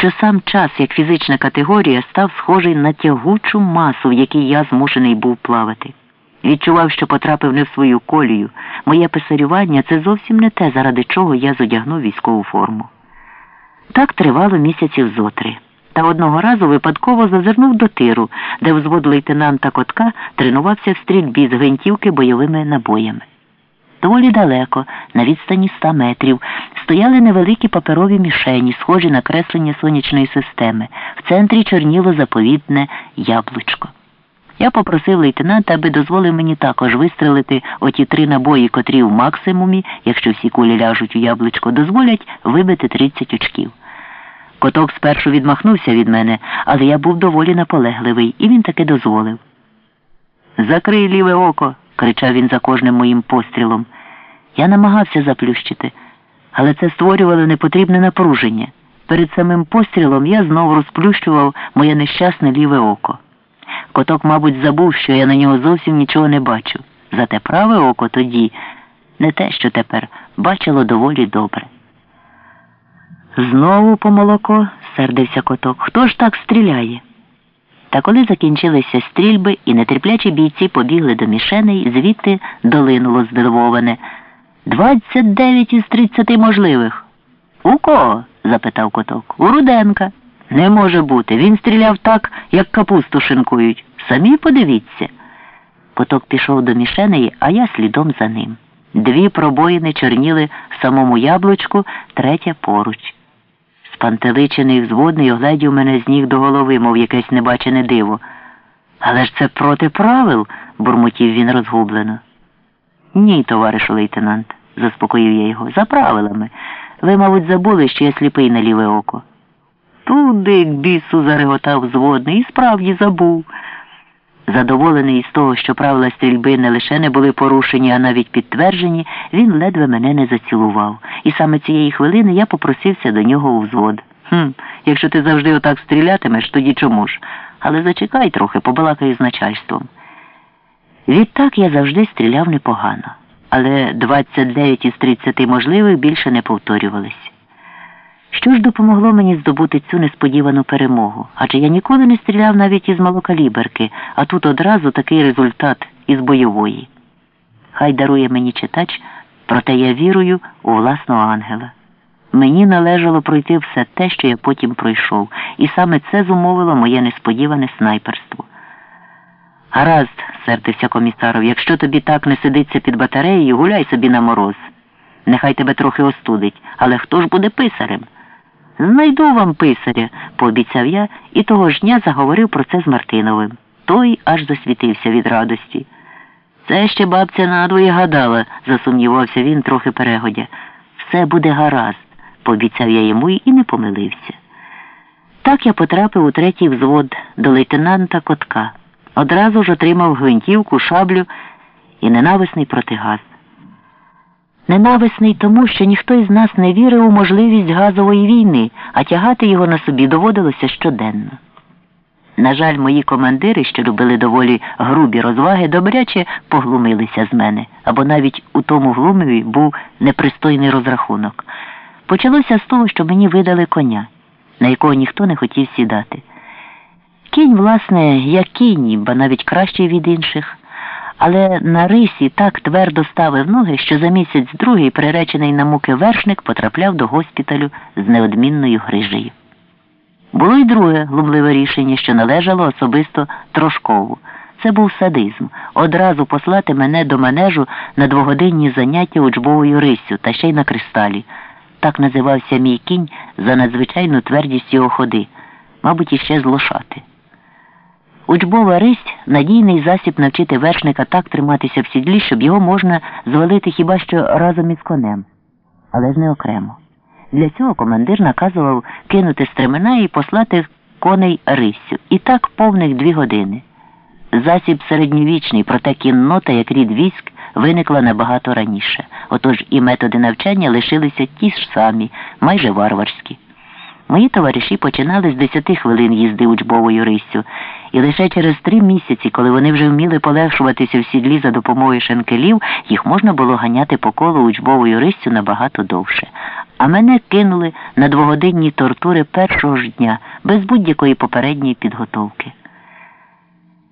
що сам час, як фізична категорія, став схожий на тягучу масу, в якій я змушений був плавати. Відчував, що потрапив не в свою колію. Моє писарювання це зовсім не те, заради чого я зодягнув військову форму. Так тривало місяців зотри. Та одного разу випадково зазирнув до тиру, де взвод лейтенанта Котка тренувався в стрільбі з гвинтівки бойовими набоями. Доволі далеко, на відстані ста метрів, стояли невеликі паперові мішені, схожі на креслення сонячної системи. В центрі чорніло заповітне яблучко. Я попросив лейтенанта, аби дозволив мені також вистрелити оті три набої, котрі в максимумі, якщо всі кулі ляжуть у яблучко, дозволять вибити 30 очків. Коток спершу відмахнувся від мене, але я був доволі наполегливий, і він таки дозволив. Закрий ліве око, кричав він за кожним моїм пострілом. Я намагався заплющити, але це створювало непотрібне напруження. Перед самим пострілом я знову розплющував моє нещасне ліве око. Коток, мабуть, забув, що я на нього зовсім нічого не бачу. Зате праве око тоді, не те, що тепер, бачило доволі добре. Знову по молоко, сердився коток. Хто ж так стріляє? Та коли закінчилися стрільби і нетерплячі бійці побігли до мішеней, звідти долинуло здивоване. Двадцять дев'ять із тридцяти можливих. У кого? запитав коток. У Руденка. Не може бути. Він стріляв так, як капусту шинкують. Самі подивіться. Коток пішов до мішенеї, а я слідом за ним. Дві пробоїни чорніли в самому яблучку, третя поруч. Спантеличений взводний оглядів мене з ніг до голови, мов якесь небачене диво. Але ж це проти правил, бурмотів він розгублено. Ні, товаришу лейтенант, заспокоїв я його. За правилами. Ви, мабуть, забули, що я сліпий на ліве око. Туди к бісу зареготав зводний і справді забув. Задоволений із того, що правила стрільби не лише не були порушені, а навіть підтверджені, він ледве мене не зацілував. І саме цієї хвилини я попросився до нього у взвод. Хм, якщо ти завжди отак стрілятимеш, тоді чому ж? Але зачекай трохи, побалакаю з начальством. Відтак я завжди стріляв непогано, але 29 із 30 можливих більше не повторювались. Що ж допомогло мені здобути цю несподівану перемогу? Адже я ніколи не стріляв навіть із малокаліберки, а тут одразу такий результат із бойової. Хай дарує мені читач, проте я вірую у власного ангела. Мені належало пройти все те, що я потім пройшов, і саме це зумовило моє несподіване снайперство. Гаразд, сердився комісаров, якщо тобі так не сидиться під батареєю, гуляй собі на мороз. Нехай тебе трохи остудить, але хто ж буде писарем? Знайду вам писаря, пообіцяв я і того ж дня заговорив про це з Мартиновим. Той аж засвітився від радості. Це ще бабця надвоє гадала, засумнівався він трохи перегодя. Все буде гаразд, пообіцяв я йому і не помилився. Так я потрапив у третій взвод до лейтенанта Котка. Одразу ж отримав гвинтівку, шаблю і ненависний протигаз. Ненависний тому, що ніхто із нас не вірив у можливість газової війни, а тягати його на собі доводилося щоденно. На жаль, мої командири, що любили доволі грубі розваги, добряче поглумилися з мене, або навіть у тому глумові був непристойний розрахунок. Почалося з того, що мені видали коня, на якого ніхто не хотів сідати. Кінь, власне, як кінь, бо навіть кращий від інших але на рисі так твердо ставив ноги, що за місяць другий приречений на муки вершник потрапляв до госпіталю з неодмінною грижею. Було й друге глумливе рішення, що належало особисто Трошкову. Це був садизм одразу послати мене до манежу на двогодинні заняття учбовою рисю та ще й на кристалі. Так називався мій кінь за надзвичайну твердість його ходи, мабуть, іще злошати. Учбова рись надійний засіб навчити вершника так триматися в сідлі, щоб його можна звалити хіба що разом із конем, але ж не окремо. Для цього командир наказував кинути стремена і послати коней риссю. І так повних дві години. Засіб середньовічний, проте кіннота, як рід військ, виникла набагато раніше. Отож і методи навчання лишилися ті ж самі, майже варварські. Мої товариші починали з десяти хвилин їзди учбовою риссю, і лише через три місяці, коли вони вже вміли полегшуватися в сідлі за допомогою шенкелів, їх можна було ганяти по колу учбовою риссю набагато довше. А мене кинули на двогодинні тортури першого ж дня, без будь-якої попередньої підготовки.